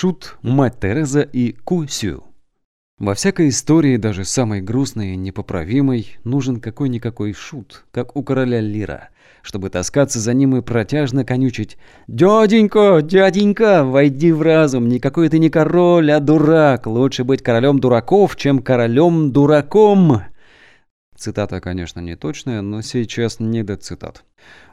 Шут, мать Тереза и Кусю. Во всякой истории, даже самой грустной и непоправимой, нужен какой-никакой шут, как у короля Лира, чтобы таскаться за ним и протяжно конючить «Дяденька, дяденька, войди в разум, никакой ты не король, а дурак, лучше быть королем дураков, чем королем дураком». Цитата, конечно, не точная, но сейчас не до цитат.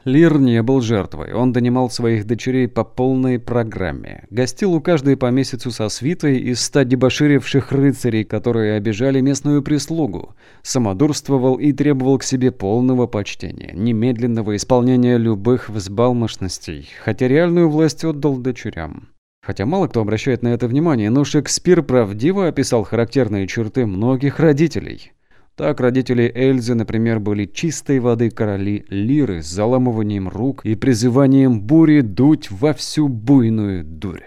Лир не был жертвой, он донимал своих дочерей по полной программе. Гостил у каждой по месяцу со свитой из ста дебоширивших рыцарей, которые обижали местную прислугу. Самодурствовал и требовал к себе полного почтения, немедленного исполнения любых взбалмошностей, хотя реальную власть отдал дочерям. Хотя мало кто обращает на это внимание, но Шекспир правдиво описал характерные черты многих родителей. Так родители Эльзы, например, были чистой воды короли Лиры с заламыванием рук и призыванием бури дуть во всю буйную дурь.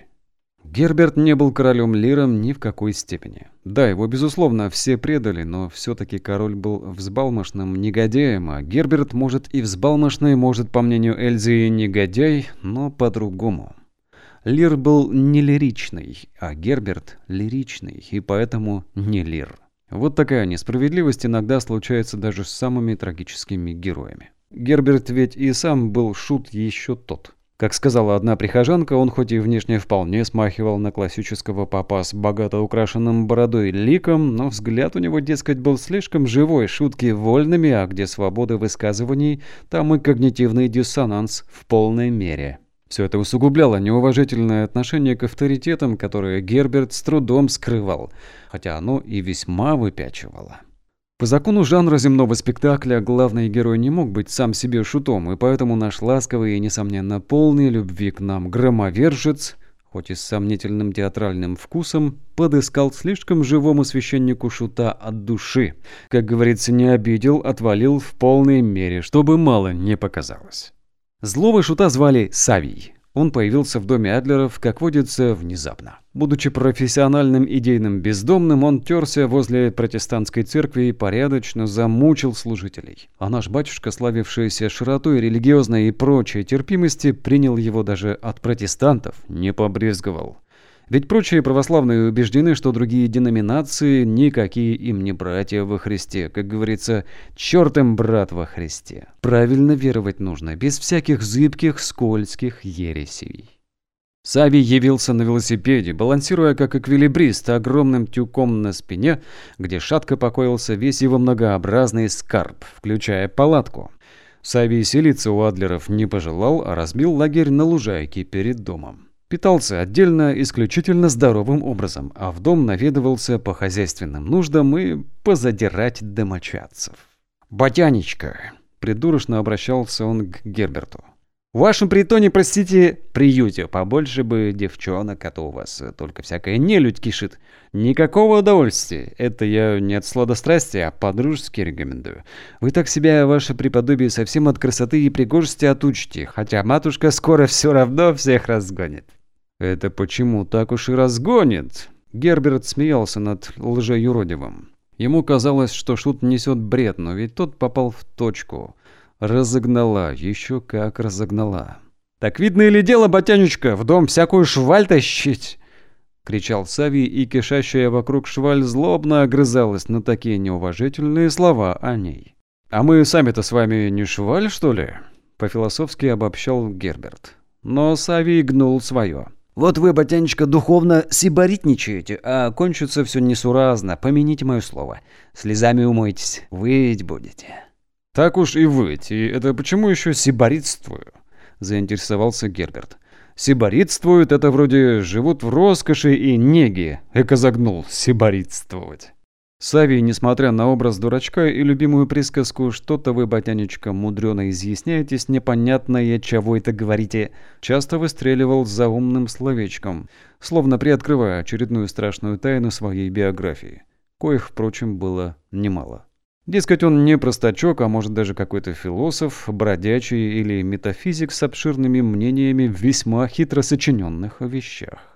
Герберт не был королем Лиром ни в какой степени. Да, его, безусловно, все предали, но все-таки король был взбалмошным негодяем, а Герберт, может, и взбалмошный, может, по мнению Эльзы, и негодяй, но по-другому. Лир был не лиричный, а Герберт лиричный, и поэтому не Лир. Вот такая несправедливость иногда случается даже с самыми трагическими героями. Герберт ведь и сам был шут еще тот. Как сказала одна прихожанка, он хоть и внешне вполне смахивал на классического папа с богато украшенным бородой ликом, но взгляд у него, дескать, был слишком живой, шутки вольными, а где свобода высказываний, там и когнитивный диссонанс в полной мере. Все это усугубляло неуважительное отношение к авторитетам, которые Герберт с трудом скрывал, хотя оно и весьма выпячивало. По закону жанра земного спектакля главный герой не мог быть сам себе шутом, и поэтому наш ласковый и, несомненно, полный любви к нам громовержец, хоть и с сомнительным театральным вкусом, подыскал слишком живому священнику шута от души. Как говорится, не обидел, отвалил в полной мере, чтобы мало не показалось. Злого шута звали Савий. Он появился в доме Адлеров, как водится, внезапно. Будучи профессиональным идейным бездомным, он терся возле протестантской церкви и порядочно замучил служителей. А наш батюшка, славившийся широтой религиозной и прочей терпимости, принял его даже от протестантов, не побрезговал. Ведь прочие православные убеждены, что другие деноминации никакие им не братья во Христе. Как говорится, черт им брат во Христе. Правильно веровать нужно, без всяких зыбких, скользких ересей. Савий явился на велосипеде, балансируя как эквилибрист огромным тюком на спине, где шатко покоился весь его многообразный скарб, включая палатку. Савий селиться у Адлеров не пожелал, а разбил лагерь на лужайке перед домом. Питался отдельно исключительно здоровым образом, а в дом наведывался по хозяйственным нуждам и позадирать домочадцев. «Батянечка!» – придурочно обращался он к Герберту. «В вашем притоне, простите, приюте, побольше бы девчонок, а то у вас только всякая нелюдь кишит. Никакого удовольствия. Это я не от сладострастия, а по-дружески рекомендую. Вы так себя, ваше преподобие, совсем от красоты и пригожести отучите, хотя матушка скоро все равно всех разгонит». «Это почему так уж и разгонит?» Герберт смеялся над лжеюродивым. Ему казалось, что Шут несет бред, но ведь тот попал в точку. Разогнала, еще как разогнала. «Так видно или дело, батянечка, в дом всякую шваль тащить!» Кричал Савий, и кишащая вокруг шваль злобно огрызалась на такие неуважительные слова о ней. «А мы сами-то с вами не шваль, что ли?» По-философски обобщал Герберт. Но Савий гнул свое. Вот вы, батянечка, духовно сибаритничаете, а кончится все несуразно. Помяните мое слово. Слезами умойтесь, выть будете. Так уж и выть. И это почему еще сибаритствую? Заинтересовался Герберт. Сибаритствуют, это вроде живут в роскоши и неге. Эко загнул сибаритствовать. Савий, несмотря на образ дурачка и любимую присказку «что-то вы, батянечка, мудрено изъясняетесь, непонятное, чего это говорите», часто выстреливал за умным словечком, словно приоткрывая очередную страшную тайну своей биографии, коих, впрочем, было немало. Дескать, он не простачок, а может даже какой-то философ, бродячий или метафизик с обширными мнениями в весьма хитро сочиненных вещах.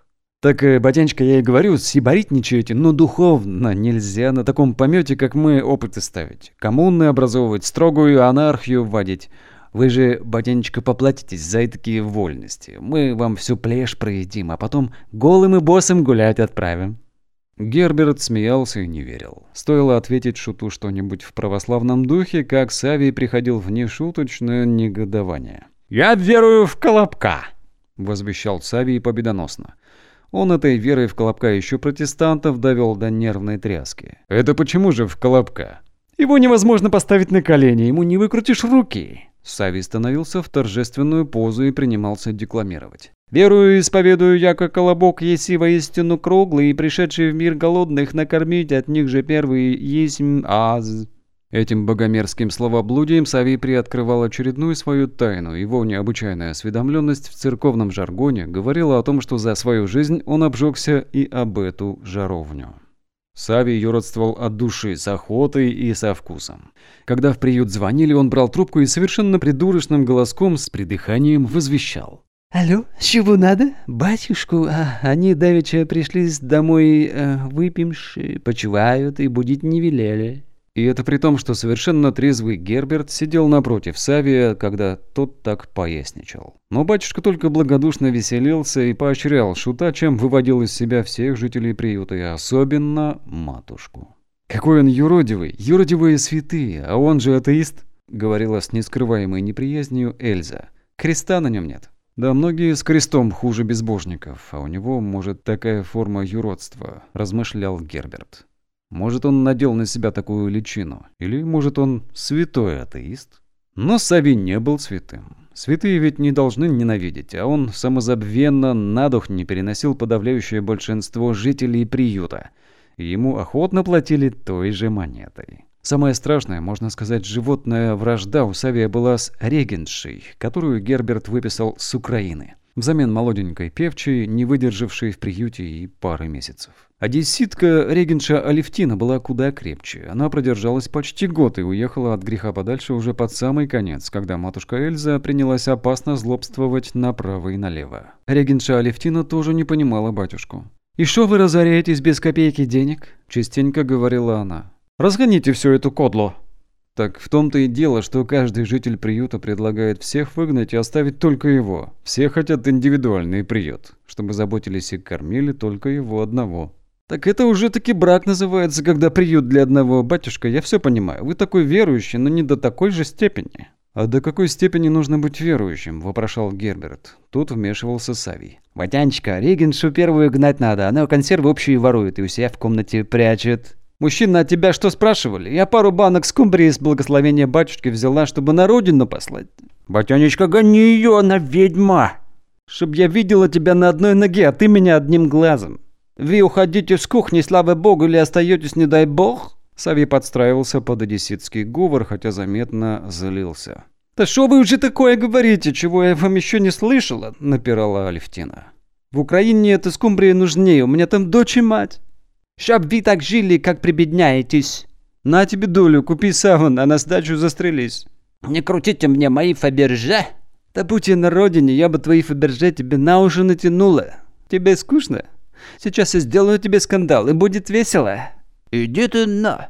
Так, э, батянечка, я и говорю, сибаритничаете, но духовно нельзя на таком помете, как мы, опыты ставить. Коммуны образовывать, строгую анархию вводить. Вы же, ботиночка, поплатитесь за такие вольности. Мы вам всю плешь проедим, а потом голым и босым гулять отправим». Герберт смеялся и не верил. Стоило ответить шуту что-нибудь в православном духе, как Савий приходил в нешуточное негодование. «Я верую в Колобка!» — возвещал Савий победоносно. Он этой верой в Колобка еще протестантов довел до нервной тряски. «Это почему же в Колобка?» «Его невозможно поставить на колени, ему не выкрутишь руки!» Савий становился в торжественную позу и принимался декламировать. Верую и исповедую, яко колобок еси воистину круглый, и пришедший в мир голодных накормить, от них же первый есть аз. Этим богомерзким словоблудием Савий приоткрывал очередную свою тайну. Его необычайная осведомленность в церковном жаргоне говорила о том, что за свою жизнь он обжегся и об эту жаровню. Савий юродствовал от души, с охотой и со вкусом. Когда в приют звонили, он брал трубку и совершенно придурочным голоском с придыханием возвещал. Алло, чего надо? Батюшку, а, они давеча пришли домой э, выпивши, почивают и будить не велели. И это при том, что совершенно трезвый Герберт сидел напротив Савия, когда тот так поясничал. Но батюшка только благодушно веселился и поощрял шута, чем выводил из себя всех жителей приюта, и особенно матушку. «Какой он юродивый! Юродивые святые! А он же атеист!» — говорила с нескрываемой неприязнью Эльза. «Креста на нем нет». Да, многие с крестом хуже безбожников, а у него, может, такая форма юродства, размышлял Герберт. Может, он надел на себя такую личину, или, может, он святой атеист? Но Сави не был святым. Святые ведь не должны ненавидеть, а он самозабвенно на дух не переносил подавляющее большинство жителей приюта. Ему охотно платили той же монетой. Самое страшное, можно сказать, животная вражда у Савия была с регеншей, которую Герберт выписал с Украины. Взамен молоденькой певчей, не выдержавшей в приюте и пары месяцев. Одесситка регенша Алевтина была куда крепче. Она продержалась почти год и уехала от греха подальше уже под самый конец, когда матушка Эльза принялась опасно злобствовать направо и налево. Регенша Алевтина тоже не понимала батюшку. «И что вы разоряетесь без копейки денег?» – частенько говорила она. Разгоните всю эту кодлу!» Так в том-то и дело, что каждый житель приюта предлагает всех выгнать и оставить только его. Все хотят индивидуальный приют, чтобы заботились и кормили только его одного. Так это уже таки брак называется, когда приют для одного. Батюшка, я все понимаю. Вы такой верующий, но не до такой же степени. «А до какой степени нужно быть верующим?» – вопрошал Герберт. Тут вмешивался Савий. «Ватянечка, Регеншу первую гнать надо. Она консервы общие ворует и у себя в комнате прячет». Мужчина, от тебя что спрашивали? Я пару банок скумбрии с благословения батюшки взяла, чтобы на родину послать. Батянечка, гони ее, она ведьма. Чтоб я видела тебя на одной ноге, а ты меня одним глазом. Вы уходите с кухни, слава богу, или остаетесь, не дай бог? Савий подстраивался под одесситский говор, хотя заметно злился. «Да что вы уже такое говорите, чего я вам еще не слышала?» – напирала Алевтина. «В Украине это скумбрия нужнее, у меня там дочь и мать». Чтоб вы так жили, как прибедняетесь. На тебе долю, купи саван, а на сдачу застрелись. Не крутите мне мои фаберже. Да будь я на родине, я бы твои фаберже тебе на уши натянула. Тебе скучно? Сейчас я сделаю тебе скандал, и будет весело. Иди ты на.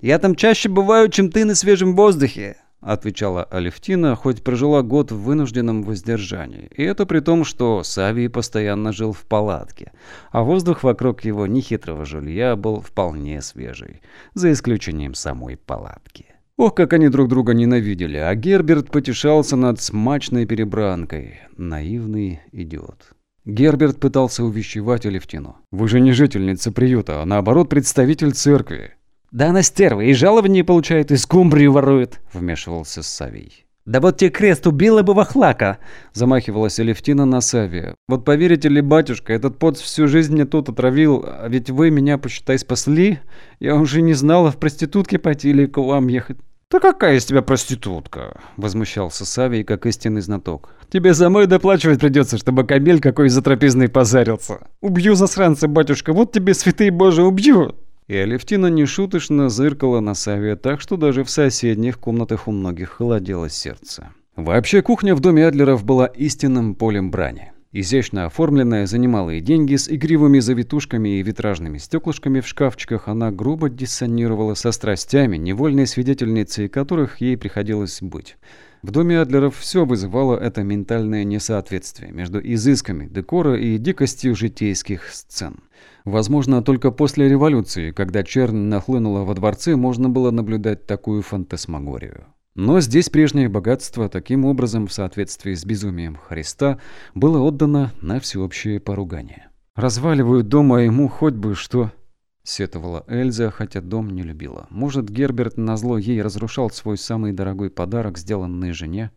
Я там чаще бываю, чем ты на свежем воздухе отвечала Алевтина, хоть прожила год в вынужденном воздержании. И это при том, что Савий постоянно жил в палатке, а воздух вокруг его нехитрого жилья был вполне свежий, за исключением самой палатки. Ох, как они друг друга ненавидели, а Герберт потешался над смачной перебранкой. Наивный идиот. Герберт пытался увещевать Алевтину. «Вы же не жительница приюта, а наоборот представитель церкви. «Да она стерва, и жалование получает, и скумбрию ворует», — вмешивался Савий. «Да вот тебе крест убила бы вахлака!» — замахивалась Алевтина на Савия. «Вот поверите ли, батюшка, этот пот всю жизнь мне тут отравил, а ведь вы меня, посчитай, спасли. Я уже не знала, в проститутке пойти или к вам ехать». «Да какая из тебя проститутка?» — возмущался Савий, как истинный знаток. «Тебе за мной доплачивать придется, чтобы кабель какой за трапезный позарился. Убью засранца, батюшка, вот тебе, святые божий, убью!» И Алевтина нешуточно зыркала на Савия так, что даже в соседних комнатах у многих холодело сердце. Вообще кухня в доме Адлеров была истинным полем брани. Изящно оформленная, за немалые деньги, с игривыми завитушками и витражными стеклышками в шкафчиках, она грубо диссонировала со страстями, невольной свидетельницей которых ей приходилось быть. В доме Адлеров все вызывало это ментальное несоответствие между изысками декора и дикостью житейских сцен. Возможно, только после революции, когда чернь нахлынула во дворце, можно было наблюдать такую фантасмагорию. Но здесь прежнее богатство таким образом, в соответствии с безумием Христа, было отдано на всеобщее поругание. «Разваливают дом, а ему хоть бы что...» — сетовала Эльза, хотя дом не любила. Может, Герберт назло ей разрушал свой самый дорогой подарок, сделанный жене?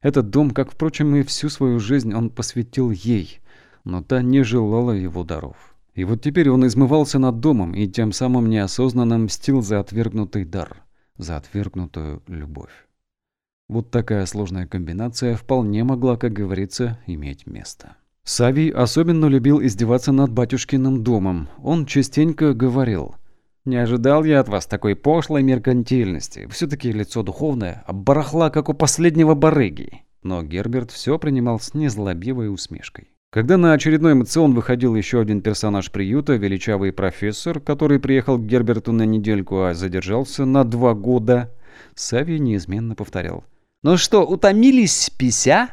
Этот дом, как, впрочем, и всю свою жизнь он посвятил ей, но та не желала его даров. И вот теперь он измывался над домом и тем самым неосознанно мстил за отвергнутый дар за отвергнутую любовь. Вот такая сложная комбинация вполне могла, как говорится, иметь место. Савий особенно любил издеваться над батюшкиным домом. Он частенько говорил «Не ожидал я от вас такой пошлой меркантильности. Все-таки лицо духовное, а барахла, как у последнего барыги». Но Герберт все принимал с незлобивой усмешкой. Когда на очередной эмоцион выходил еще один персонаж приюта, величавый профессор, который приехал к Герберту на недельку, а задержался на два года, Савий неизменно повторял. «Ну что, утомились, пися?»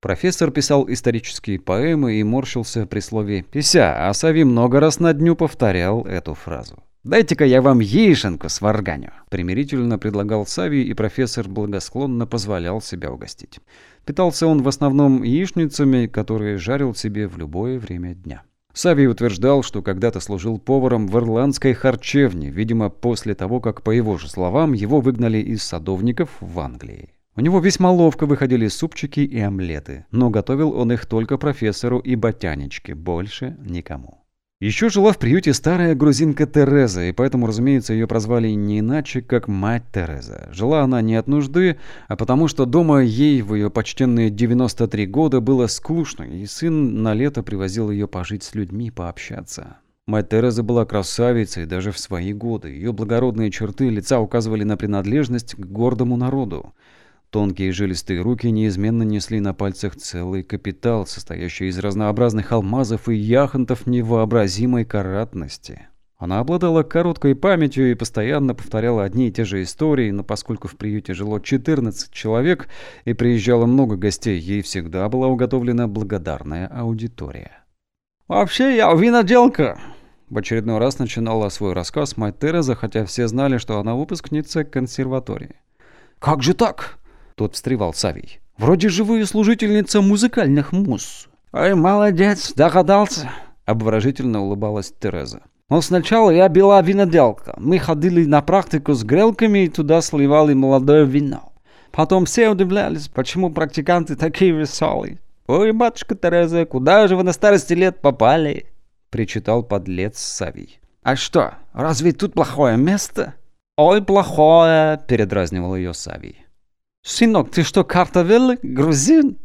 Профессор писал исторические поэмы и морщился при слове «пися», а Савий много раз на дню повторял эту фразу. «Дайте-ка я вам яишенку сварганю», — примирительно предлагал Савий, и профессор благосклонно позволял себя угостить. Питался он в основном яичницами, которые жарил себе в любое время дня. Савий утверждал, что когда-то служил поваром в ирландской харчевне, видимо, после того, как, по его же словам, его выгнали из садовников в Англии. У него весьма ловко выходили супчики и омлеты, но готовил он их только профессору и ботяничке, больше никому. Еще жила в приюте старая грузинка Тереза, и поэтому, разумеется, ее прозвали не иначе, как мать Тереза. Жила она не от нужды, а потому что дома ей в ее почтенные 93 года было скучно, и сын на лето привозил ее пожить с людьми, пообщаться. Мать Тереза была красавицей даже в свои годы. Ее благородные черты лица указывали на принадлежность к гордому народу. Тонкие жилистые руки неизменно несли на пальцах целый капитал, состоящий из разнообразных алмазов и яхонтов невообразимой каратности. Она обладала короткой памятью и постоянно повторяла одни и те же истории, но поскольку в приюте жило 14 человек и приезжало много гостей, ей всегда была уготовлена благодарная аудитория. «Вообще я виноделка!» В очередной раз начинала свой рассказ мать Тереза, хотя все знали, что она выпускница консерватории. «Как же так?» Тут встревал Савий. «Вроде живая служительница музыкальных муз». «Ой, молодец, догадался», — обворожительно улыбалась Тереза. «Но сначала я была виноделка. Мы ходили на практику с грелками и туда сливали молодое вино. Потом все удивлялись, почему практиканты такие веселые. «Ой, матушка Тереза, куда же вы на старости лет попали?» — причитал подлец Савий. «А что, разве тут плохое место?» «Ой, плохое!» — передразнивал ее Савий. «Сынок, ты что, картовелый? Грузин?»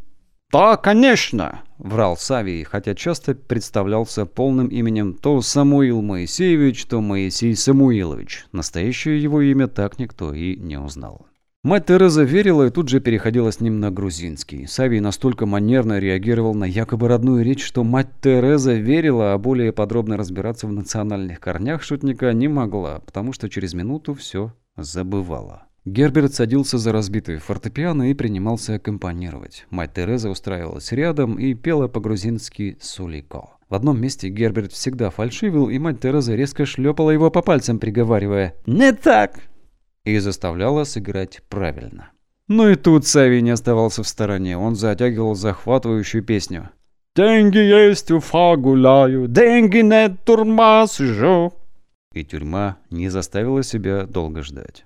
«Да, конечно!» — врал Савий, хотя часто представлялся полным именем то Самуил Моисеевич, то Моисей Самуилович. Настоящее его имя так никто и не узнал. Мать Тереза верила и тут же переходила с ним на грузинский. Савий настолько манерно реагировал на якобы родную речь, что мать Тереза верила, а более подробно разбираться в национальных корнях шутника не могла, потому что через минуту все забывала. Герберт садился за разбитый фортепиано и принимался аккомпанировать. Мать Тереза устраивалась рядом и пела по-грузински «Сулико». В одном месте Герберт всегда фальшивил, и мать Тереза резко шлепала его по пальцам, приговаривая «Не так!» и заставляла сыграть правильно. Ну и тут Савий не оставался в стороне. Он затягивал захватывающую песню. «Деньги есть, Уфа гуляю, деньги нет, турма сижу». И тюрьма не заставила себя долго ждать.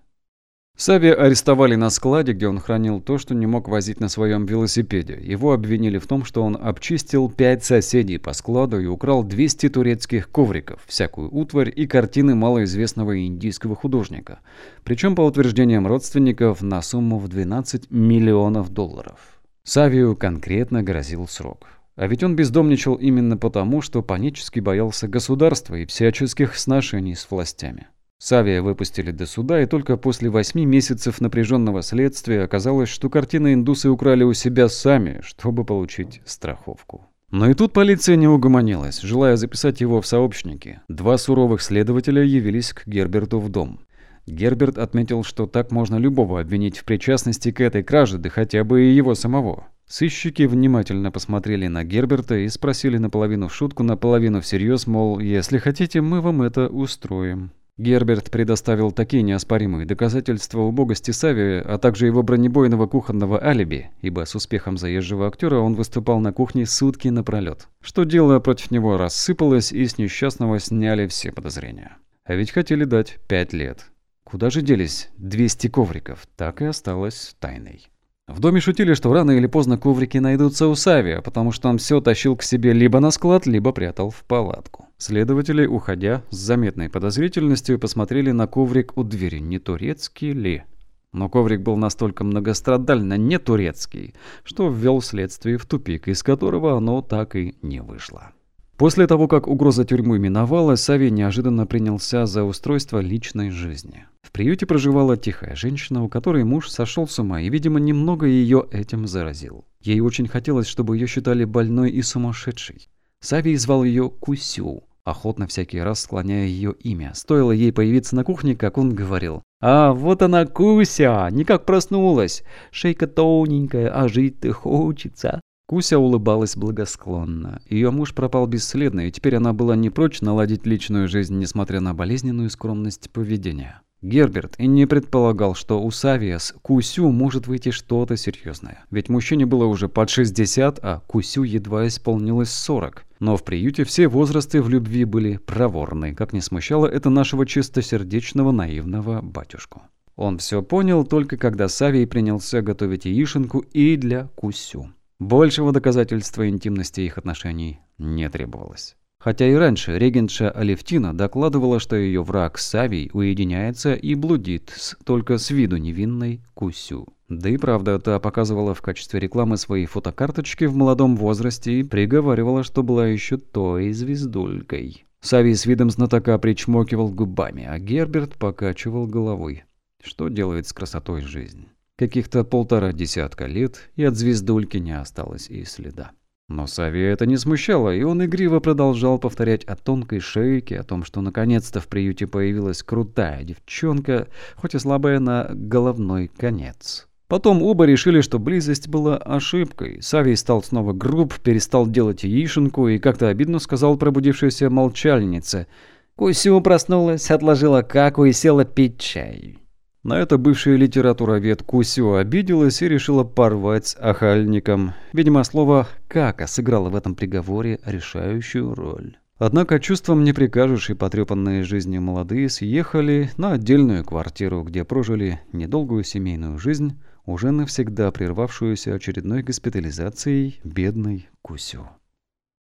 Сави арестовали на складе, где он хранил то, что не мог возить на своем велосипеде. Его обвинили в том, что он обчистил пять соседей по складу и украл 200 турецких ковриков, всякую утварь и картины малоизвестного индийского художника. Причем, по утверждениям родственников, на сумму в 12 миллионов долларов. Савию конкретно грозил срок. А ведь он бездомничал именно потому, что панически боялся государства и всяческих сношений с властями. Савия выпустили до суда, и только после восьми месяцев напряженного следствия оказалось, что картины индусы украли у себя сами, чтобы получить страховку. Но и тут полиция не угомонилась, желая записать его в сообщники. Два суровых следователя явились к Герберту в дом. Герберт отметил, что так можно любого обвинить в причастности к этой краже, да хотя бы и его самого. Сыщики внимательно посмотрели на Герберта и спросили наполовину в шутку, наполовину всерьез, мол, если хотите, мы вам это устроим. Герберт предоставил такие неоспоримые доказательства убогости Сави, а также его бронебойного кухонного алиби, ибо с успехом заезжего актера он выступал на кухне сутки напролет, что дело против него рассыпалось и с несчастного сняли все подозрения. А ведь хотели дать пять лет. Куда же делись 200 ковриков, так и осталось тайной. В доме шутили, что рано или поздно коврики найдутся у Савия, потому что он все тащил к себе либо на склад, либо прятал в палатку. Следователи, уходя, с заметной подозрительностью посмотрели на коврик у двери, не турецкий ли. Но коврик был настолько многострадально не турецкий, что ввел следствие в тупик, из которого оно так и не вышло. После того, как угроза тюрьмы миновала, Савий неожиданно принялся за устройство личной жизни. В приюте проживала тихая женщина, у которой муж сошел с ума и, видимо, немного ее этим заразил. Ей очень хотелось, чтобы ее считали больной и сумасшедшей. Савий звал ее Кусю, охотно всякий раз склоняя ее имя. Стоило ей появиться на кухне, как он говорил. «А, вот она, Куся! Никак проснулась! Шейка тоненькая, а жить-то хочется!» Куся улыбалась благосклонно. Ее муж пропал бесследно, и теперь она была не прочь наладить личную жизнь, несмотря на болезненную скромность поведения. Герберт и не предполагал, что у Савия с Кусю может выйти что-то серьезное. Ведь мужчине было уже под 60, а Кусю едва исполнилось 40. Но в приюте все возрасты в любви были проворны, как не смущало это нашего чистосердечного наивного батюшку. Он все понял только когда Савий принялся готовить яишенку и для Кусю. Большего доказательства интимности их отношений не требовалось. Хотя и раньше регентша Алевтина докладывала, что ее враг Савий уединяется и блудит с только с виду невинной Кусю. Да и правда, та показывала в качестве рекламы свои фотокарточки в молодом возрасте и приговаривала, что была еще той звездулькой. Савий с видом знатока причмокивал губами, а Герберт покачивал головой. Что делает с красотой жизнь? Каких-то полтора десятка лет, и от звездульки не осталось и следа. Но Сави это не смущало, и он игриво продолжал повторять о тонкой шейке, о том, что наконец-то в приюте появилась крутая девчонка, хоть и слабая на головной конец. Потом оба решили, что близость была ошибкой. Савий стал снова груб, перестал делать яишенку и как-то обидно сказал пробудившейся молчальнице. Кусю проснулась, отложила каку и села пить чай. На это бывшая литературовед Кусю обиделась и решила порвать с охальником. Видимо, слово «кака» сыграло в этом приговоре решающую роль. Однако чувством не прикажешь, и потрепанные жизнью молодые съехали на отдельную квартиру, где прожили недолгую семейную жизнь, уже навсегда прервавшуюся очередной госпитализацией бедной Кусю.